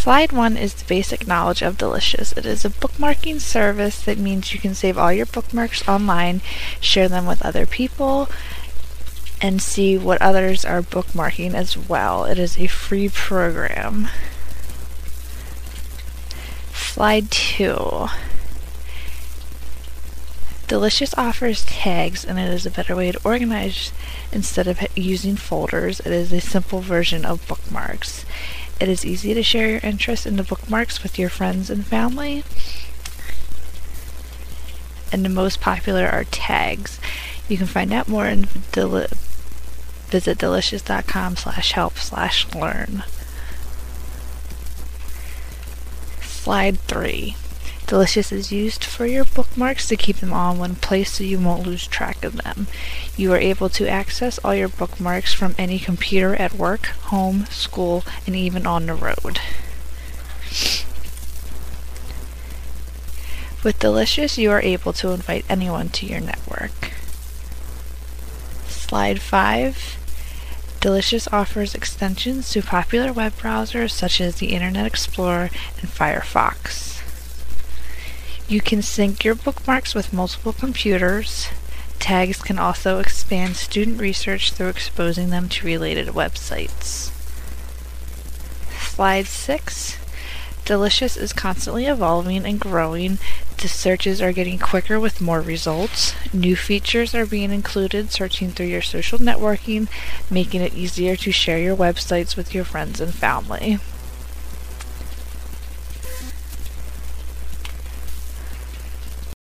Slide 1 is the basic knowledge of Delicious. It is a bookmarking service that means you can save all your bookmarks online, share them with other people, and see what others are bookmarking as well. It is a free program. Slide 2. Delicious offers tags and it is a better way to organize instead of using folders. It is a simple version of bookmarks. It is easy to share your interest in the bookmarks with your friends and family. And the most popular are tags. You can find out more and deli- visit delicious.com slash help slash learn. Slide 3. Delicious is used for your bookmarks to keep them all in one place so you won't lose track of them. You are able to access all your bookmarks from any computer at work, home, school, and even on the road. With Delicious, you are able to invite anyone to your network. Slide 5. Delicious offers extensions to popular web browsers such as the Internet Explorer and Firefox. You can sync your bookmarks with multiple computers. Tags can also expand student research through exposing them to related websites. Slide 6. Delicious is constantly evolving and growing. The searches are getting quicker with more results. New features are being included searching through your social networking, making it easier to share your websites with your friends and family.